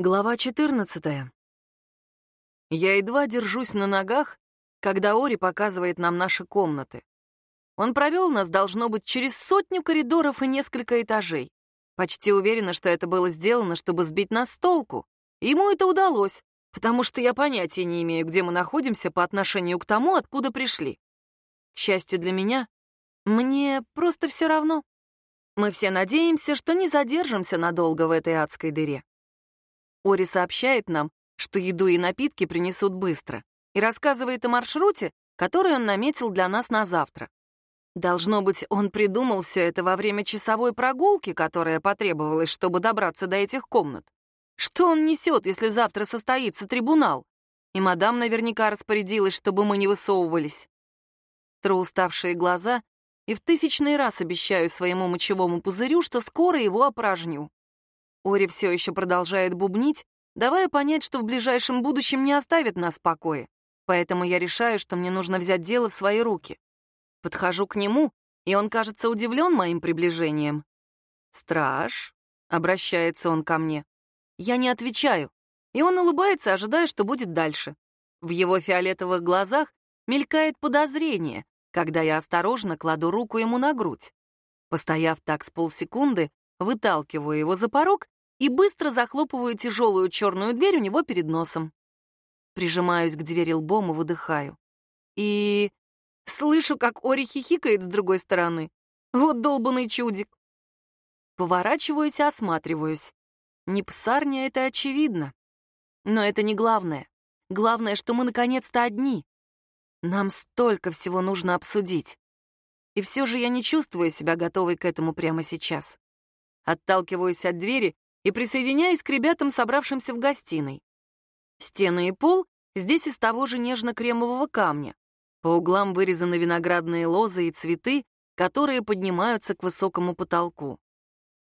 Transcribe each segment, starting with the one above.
Глава 14. Я едва держусь на ногах, когда Ори показывает нам наши комнаты. Он провел нас, должно быть, через сотню коридоров и несколько этажей. Почти уверена, что это было сделано, чтобы сбить нас с толку. Ему это удалось, потому что я понятия не имею, где мы находимся по отношению к тому, откуда пришли. К счастью для меня, мне просто все равно. Мы все надеемся, что не задержимся надолго в этой адской дыре. Ори сообщает нам, что еду и напитки принесут быстро, и рассказывает о маршруте, который он наметил для нас на завтра. Должно быть, он придумал все это во время часовой прогулки, которая потребовалась, чтобы добраться до этих комнат. Что он несет, если завтра состоится трибунал? И мадам наверняка распорядилась, чтобы мы не высовывались. Тру уставшие глаза и в тысячный раз обещаю своему мочевому пузырю, что скоро его опражню. Ори все еще продолжает бубнить, давая понять, что в ближайшем будущем не оставит нас в покое. Поэтому я решаю, что мне нужно взять дело в свои руки. Подхожу к нему, и он, кажется, удивлен моим приближением. «Страж», — обращается он ко мне. Я не отвечаю, и он улыбается, ожидая, что будет дальше. В его фиолетовых глазах мелькает подозрение, когда я осторожно кладу руку ему на грудь. Постояв так с полсекунды, выталкиваю его за порог и быстро захлопываю тяжелую черную дверь у него перед носом. Прижимаюсь к двери лбом и выдыхаю. И слышу, как Ори хихикает с другой стороны. Вот долбанный чудик. Поворачиваюсь и осматриваюсь. Не псарня, это очевидно. Но это не главное. Главное, что мы наконец-то одни. Нам столько всего нужно обсудить. И все же я не чувствую себя готовой к этому прямо сейчас. Отталкиваюсь от двери и присоединяюсь к ребятам, собравшимся в гостиной. Стены и пол здесь из того же нежно-кремового камня. По углам вырезаны виноградные лозы и цветы, которые поднимаются к высокому потолку.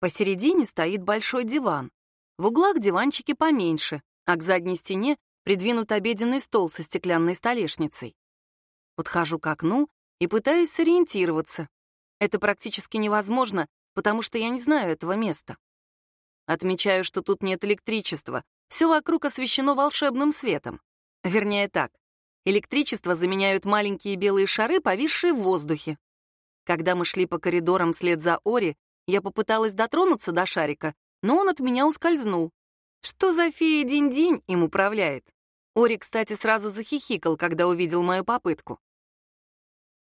Посередине стоит большой диван. В углах диванчики поменьше, а к задней стене придвинут обеденный стол со стеклянной столешницей. Подхожу к окну и пытаюсь сориентироваться. Это практически невозможно, потому что я не знаю этого места. Отмечаю, что тут нет электричества, все вокруг освещено волшебным светом. Вернее так, электричество заменяют маленькие белые шары, повисшие в воздухе. Когда мы шли по коридорам вслед за Ори, я попыталась дотронуться до шарика, но он от меня ускользнул. Что за фея Динь-Динь им управляет? Ори, кстати, сразу захихикал, когда увидел мою попытку.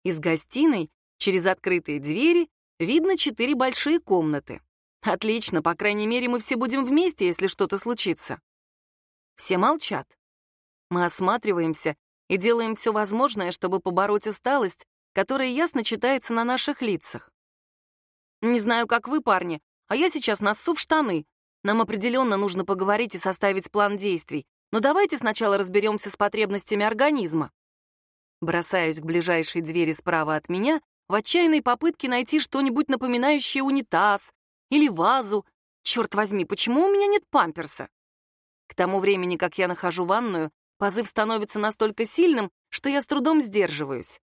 Из гостиной через открытые двери Видно четыре большие комнаты. Отлично, по крайней мере, мы все будем вместе, если что-то случится. Все молчат. Мы осматриваемся и делаем все возможное, чтобы побороть усталость, которая ясно читается на наших лицах. Не знаю, как вы, парни, а я сейчас носу в штаны. Нам определенно нужно поговорить и составить план действий. Но давайте сначала разберемся с потребностями организма. Бросаюсь к ближайшей двери справа от меня в отчаянной попытке найти что-нибудь напоминающее унитаз или вазу. Черт возьми, почему у меня нет памперса? К тому времени, как я нахожу ванную, позыв становится настолько сильным, что я с трудом сдерживаюсь.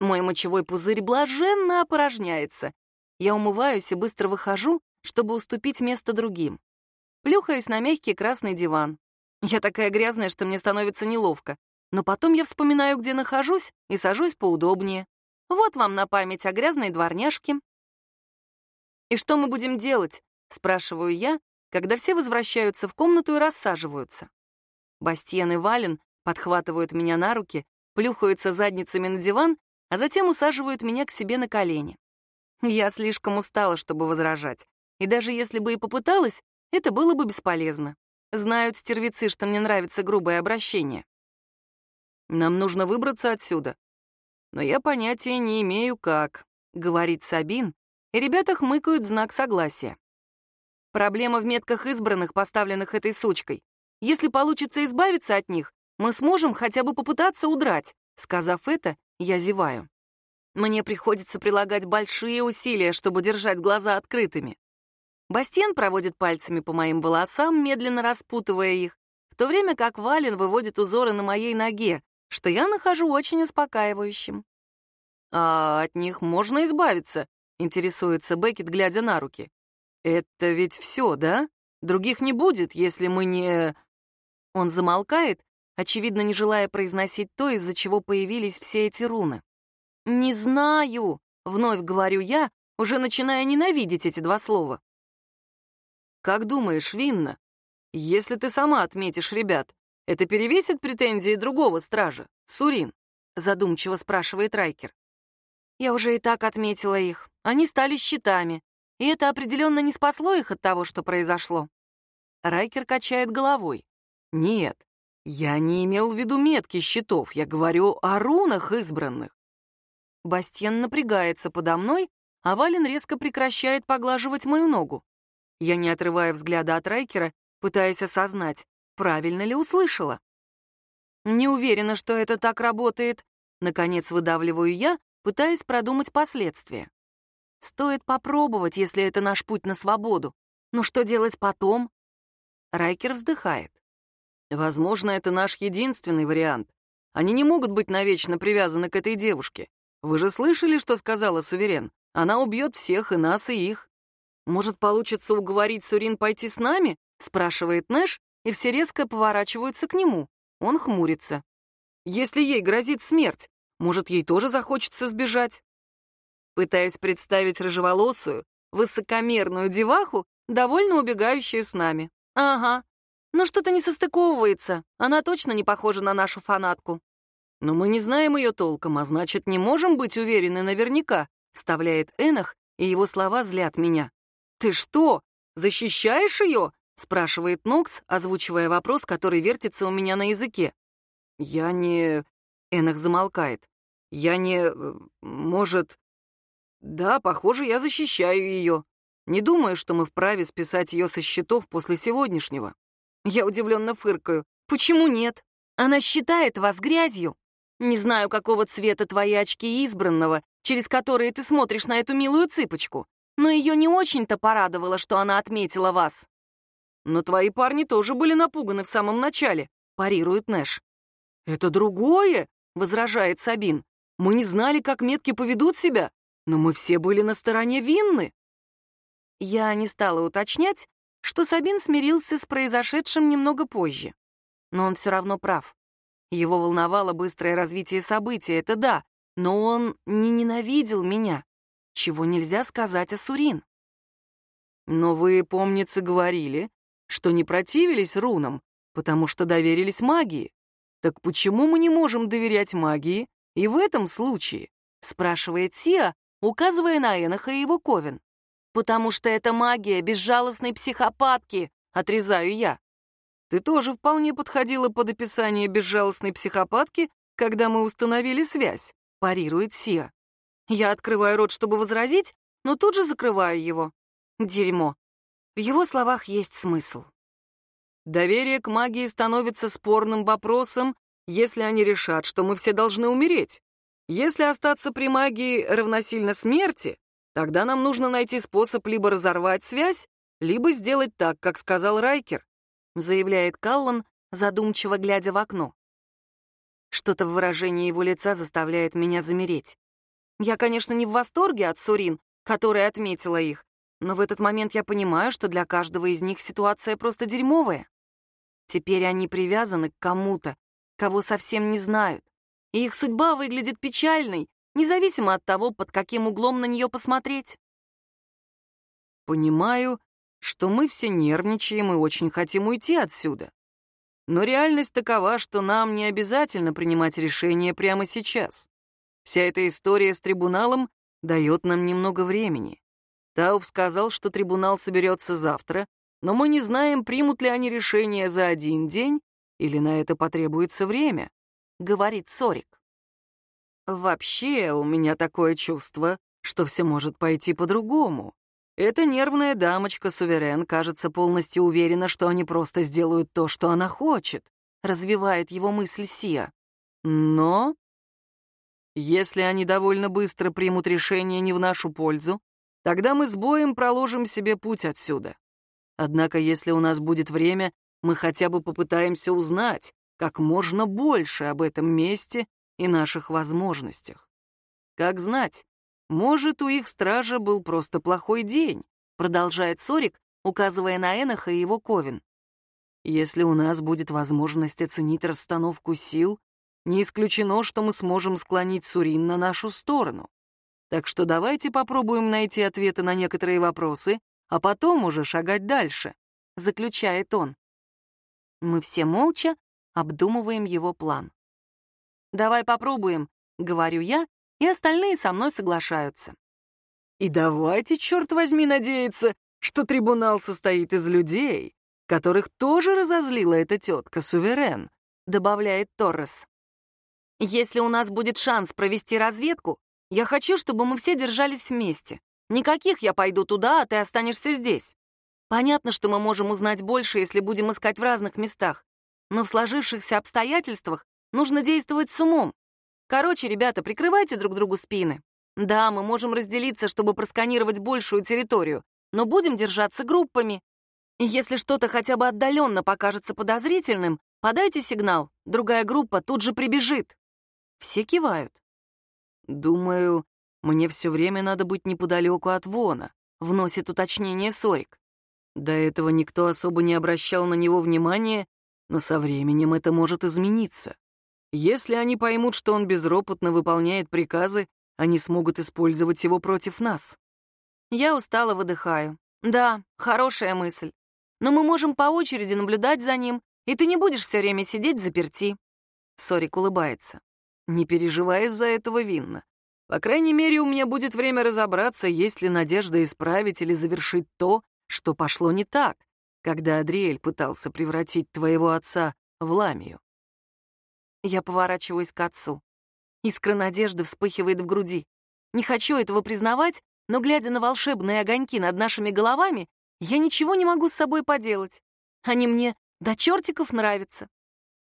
Мой мочевой пузырь блаженно опорожняется. Я умываюсь и быстро выхожу, чтобы уступить место другим. Плюхаюсь на мягкий красный диван. Я такая грязная, что мне становится неловко. Но потом я вспоминаю, где нахожусь, и сажусь поудобнее. Вот вам на память о грязной дворняжке. «И что мы будем делать?» — спрашиваю я, когда все возвращаются в комнату и рассаживаются. Бастиен и Вален подхватывают меня на руки, плюхаются задницами на диван, а затем усаживают меня к себе на колени. Я слишком устала, чтобы возражать, и даже если бы и попыталась, это было бы бесполезно. Знают стервицы, что мне нравится грубое обращение. «Нам нужно выбраться отсюда», но я понятия не имею, как», — говорит Сабин, ребята хмыкают знак согласия. Проблема в метках избранных, поставленных этой сучкой. Если получится избавиться от них, мы сможем хотя бы попытаться удрать. Сказав это, я зеваю. Мне приходится прилагать большие усилия, чтобы держать глаза открытыми. Бастен проводит пальцами по моим волосам, медленно распутывая их, в то время как Вален выводит узоры на моей ноге, что я нахожу очень успокаивающим. «А от них можно избавиться?» — интересуется Беккет, глядя на руки. «Это ведь все, да?» Других не будет, если мы не...» Он замолкает, очевидно, не желая произносить то, из-за чего появились все эти руны. «Не знаю», — вновь говорю я, уже начиная ненавидеть эти два слова. «Как думаешь, Винна, если ты сама отметишь ребят, это перевесит претензии другого стража, Сурин?» — задумчиво спрашивает Райкер. «Я уже и так отметила их. Они стали щитами, и это определенно не спасло их от того, что произошло». Райкер качает головой. «Нет, я не имел в виду метки щитов, я говорю о рунах избранных». Бастьян напрягается подо мной, а Вален резко прекращает поглаживать мою ногу. Я, не отрывая взгляда от Райкера, пытаясь осознать, правильно ли услышала. Не уверена, что это так работает. Наконец выдавливаю я, пытаясь продумать последствия. Стоит попробовать, если это наш путь на свободу. Но что делать потом? Райкер вздыхает. Возможно, это наш единственный вариант. Они не могут быть навечно привязаны к этой девушке. Вы же слышали, что сказала Суверен? Она убьет всех, и нас, и их. Может, получится уговорить Сурин пойти с нами? Спрашивает Нэш, и все резко поворачиваются к нему. Он хмурится. Если ей грозит смерть, может, ей тоже захочется сбежать? Пытаюсь представить рыжеволосую, высокомерную деваху, довольно убегающую с нами. Ага. Но что-то не состыковывается. Она точно не похожа на нашу фанатку. Но мы не знаем ее толком, а значит, не можем быть уверены наверняка, вставляет Энах, и его слова злят меня. Ты что, защищаешь ее? спрашивает Нокс, озвучивая вопрос, который вертится у меня на языке. Я не... Энах замолкает. Я не... Э, может... Да, похоже, я защищаю ее. Не думаю, что мы вправе списать ее со счетов после сегодняшнего. Я удивленно фыркаю. Почему нет? Она считает вас грязью. Не знаю, какого цвета твои очки избранного, через которые ты смотришь на эту милую цыпочку, но ее не очень-то порадовало, что она отметила вас. «Но твои парни тоже были напуганы в самом начале», — парирует Нэш. «Это другое», — возражает Сабин. «Мы не знали, как метки поведут себя, но мы все были на стороне Винны». Я не стала уточнять, что Сабин смирился с произошедшим немного позже. Но он все равно прав. Его волновало быстрое развитие событий, это да, но он не ненавидел меня, чего нельзя сказать о Сурин. «Но вы, помнится, говорили, что не противились рунам, потому что доверились магии. Так почему мы не можем доверять магии и в этом случае? спрашивает Сиа, указывая на Эноха и его ковен. Потому что это магия безжалостной психопатки, отрезаю я. Ты тоже вполне подходила под описание безжалостной психопатки, когда мы установили связь, парирует Сиа. Я открываю рот, чтобы возразить, но тут же закрываю его. Дерьмо. В его словах есть смысл. Доверие к магии становится спорным вопросом, если они решат, что мы все должны умереть. Если остаться при магии равносильно смерти, тогда нам нужно найти способ либо разорвать связь, либо сделать так, как сказал Райкер, заявляет Каллан, задумчиво глядя в окно. Что-то в выражении его лица заставляет меня замереть. Я, конечно, не в восторге от Сурин, которая отметила их, но в этот момент я понимаю, что для каждого из них ситуация просто дерьмовая. Теперь они привязаны к кому-то, кого совсем не знают, и их судьба выглядит печальной, независимо от того, под каким углом на нее посмотреть. Понимаю, что мы все нервничаем и очень хотим уйти отсюда. Но реальность такова, что нам не обязательно принимать решение прямо сейчас. Вся эта история с трибуналом дает нам немного времени. Тауф сказал, что трибунал соберется завтра, но мы не знаем, примут ли они решение за один день или на это потребуется время, — говорит Сорик. Вообще, у меня такое чувство, что все может пойти по-другому. Эта нервная дамочка-суверен кажется полностью уверена, что они просто сделают то, что она хочет, — развивает его мысль Сия. Но если они довольно быстро примут решение не в нашу пользу, Тогда мы с боем проложим себе путь отсюда. Однако, если у нас будет время, мы хотя бы попытаемся узнать как можно больше об этом месте и наших возможностях. Как знать, может, у их стража был просто плохой день, продолжает Сорик, указывая на Эноха и его ковен. «Если у нас будет возможность оценить расстановку сил, не исключено, что мы сможем склонить Сурин на нашу сторону. Так что давайте попробуем найти ответы на некоторые вопросы, а потом уже шагать дальше», — заключает он. Мы все молча обдумываем его план. «Давай попробуем», — говорю я, и остальные со мной соглашаются. «И давайте, черт возьми, надеяться, что трибунал состоит из людей, которых тоже разозлила эта тетка Суверен», — добавляет Торрес. «Если у нас будет шанс провести разведку, я хочу, чтобы мы все держались вместе. Никаких я пойду туда, а ты останешься здесь. Понятно, что мы можем узнать больше, если будем искать в разных местах. Но в сложившихся обстоятельствах нужно действовать с умом. Короче, ребята, прикрывайте друг другу спины. Да, мы можем разделиться, чтобы просканировать большую территорию, но будем держаться группами. Если что-то хотя бы отдаленно покажется подозрительным, подайте сигнал, другая группа тут же прибежит. Все кивают. «Думаю, мне все время надо быть неподалеку от Вона», — вносит уточнение Сорик. До этого никто особо не обращал на него внимания, но со временем это может измениться. Если они поймут, что он безропотно выполняет приказы, они смогут использовать его против нас. Я устало выдыхаю. Да, хорошая мысль. Но мы можем по очереди наблюдать за ним, и ты не будешь все время сидеть заперти. Сорик улыбается. Не переживай из-за этого, Винна. По крайней мере, у меня будет время разобраться, есть ли надежда исправить или завершить то, что пошло не так, когда Адриэль пытался превратить твоего отца в ламию. Я поворачиваюсь к отцу. Искра надежды вспыхивает в груди. Не хочу этого признавать, но, глядя на волшебные огоньки над нашими головами, я ничего не могу с собой поделать. Они мне до чертиков нравятся.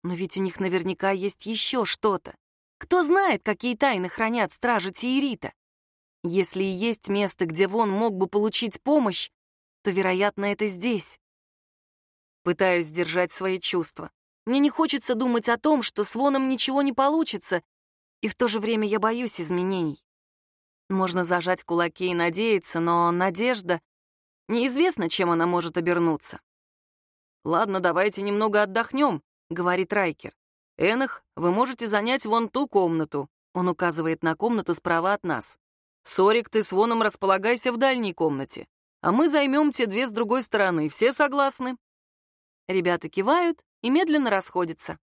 Но ведь у них наверняка есть еще что-то. Кто знает, какие тайны хранят стражи Тиерита? Если и есть место, где Вон мог бы получить помощь, то, вероятно, это здесь. Пытаюсь сдержать свои чувства. Мне не хочется думать о том, что с Воном ничего не получится, и в то же время я боюсь изменений. Можно зажать кулаки и надеяться, но надежда... Неизвестно, чем она может обернуться. «Ладно, давайте немного отдохнем», — говорит Райкер. «Энах, вы можете занять вон ту комнату». Он указывает на комнату справа от нас. «Сорик, ты с Воном располагайся в дальней комнате. А мы займем те две с другой стороны. Все согласны?» Ребята кивают и медленно расходятся.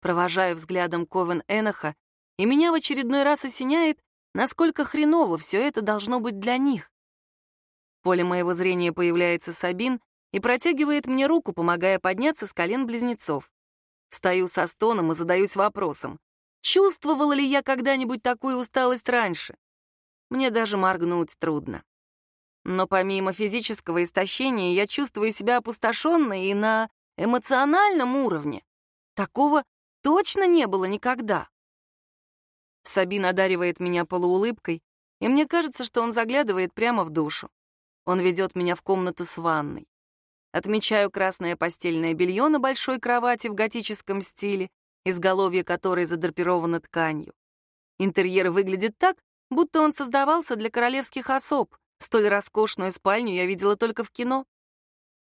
Провожаю взглядом Ковен Эноха, и меня в очередной раз осеняет, насколько хреново все это должно быть для них. В поле моего зрения появляется Сабин и протягивает мне руку, помогая подняться с колен близнецов. Встаю со стоном и задаюсь вопросом, чувствовала ли я когда-нибудь такую усталость раньше? Мне даже моргнуть трудно. Но помимо физического истощения я чувствую себя опустошенной и на эмоциональном уровне. Такого точно не было никогда. Сабин одаривает меня полуулыбкой, и мне кажется, что он заглядывает прямо в душу. Он ведет меня в комнату с ванной. Отмечаю красное постельное белье на большой кровати в готическом стиле, изголовье которой задрапировано тканью. Интерьер выглядит так, будто он создавался для королевских особ. Столь роскошную спальню я видела только в кино.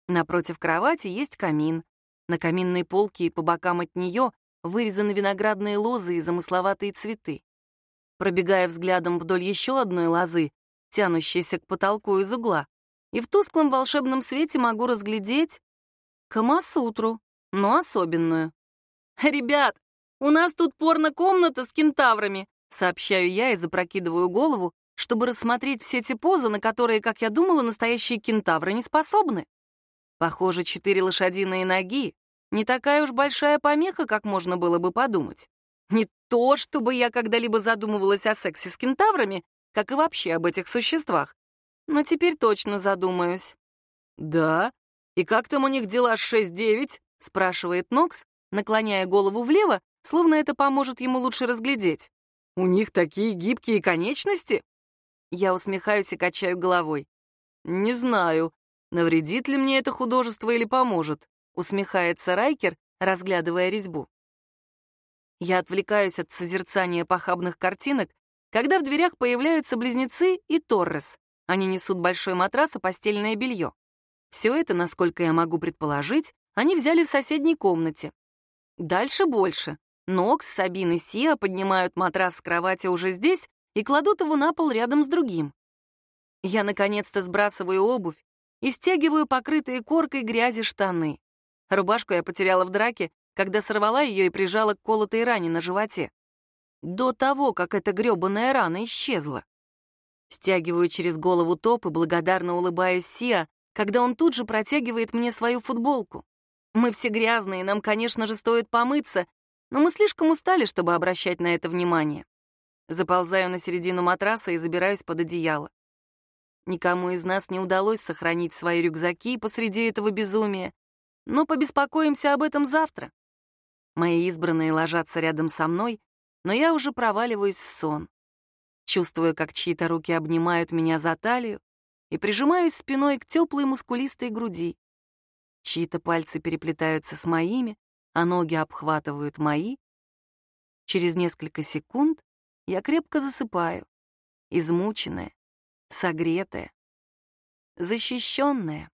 Напротив кровати есть камин. На каминной полке и по бокам от нее вырезаны виноградные лозы и замысловатые цветы. Пробегая взглядом вдоль еще одной лозы, тянущейся к потолку из угла, и в тусклом волшебном свете могу разглядеть Камасутру, но особенную. «Ребят, у нас тут порно-комната с кентаврами», сообщаю я и запрокидываю голову, чтобы рассмотреть все те позы, на которые, как я думала, настоящие кентавры не способны. Похоже, четыре лошадиные ноги — не такая уж большая помеха, как можно было бы подумать. Не то, чтобы я когда-либо задумывалась о сексе с кентаврами, как и вообще об этих существах но теперь точно задумаюсь. «Да? И как там у них дела с 6-9?» — спрашивает Нокс, наклоняя голову влево, словно это поможет ему лучше разглядеть. «У них такие гибкие конечности?» Я усмехаюсь и качаю головой. «Не знаю, навредит ли мне это художество или поможет», — усмехается Райкер, разглядывая резьбу. Я отвлекаюсь от созерцания похабных картинок, когда в дверях появляются близнецы и Торрес. Они несут большой матрас и постельное белье. Все это, насколько я могу предположить, они взяли в соседней комнате. Дальше больше. Нокс, Сабин и Сиа поднимают матрас с кровати уже здесь и кладут его на пол рядом с другим. Я наконец-то сбрасываю обувь и стягиваю покрытые коркой грязи штаны. Рубашку я потеряла в драке, когда сорвала ее и прижала к колотой ране на животе. До того, как эта грёбаная рана исчезла. Стягиваю через голову топ и благодарно улыбаюсь Сиа, когда он тут же протягивает мне свою футболку. Мы все грязные, нам, конечно же, стоит помыться, но мы слишком устали, чтобы обращать на это внимание. Заползаю на середину матраса и забираюсь под одеяло. Никому из нас не удалось сохранить свои рюкзаки посреди этого безумия, но побеспокоимся об этом завтра. Мои избранные ложатся рядом со мной, но я уже проваливаюсь в сон. Чувствую, как чьи-то руки обнимают меня за талию и прижимаюсь спиной к теплой мускулистой груди. Чьи-то пальцы переплетаются с моими, а ноги обхватывают мои. Через несколько секунд я крепко засыпаю, измученная, согретая, защищенная.